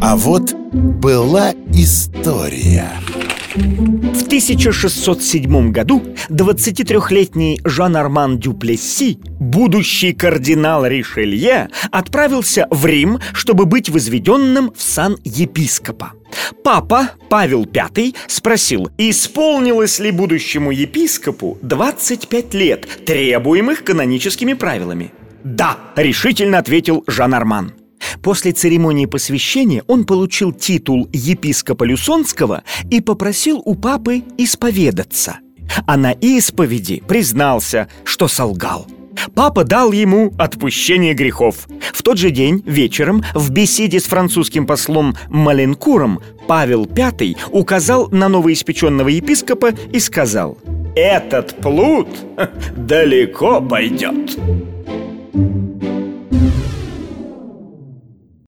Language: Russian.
А вот была история. В 1607 году 23-летний Жан-Арман Дюплесси, будущий кардинал Ришелье, отправился в Рим, чтобы быть возведенным в сан епископа. Папа Павел V спросил, исполнилось ли будущему епископу 25 лет, требуемых каноническими правилами. «Да», — решительно ответил Жан-Арман. После церемонии посвящения он получил титул епископа Люсонского и попросил у папы исповедаться. А на исповеди признался, что солгал. Папа дал ему отпущение грехов. В тот же день вечером в беседе с французским послом Маленкуром Павел V указал на новоиспеченного епископа и сказал «Этот плут далеко пойдет».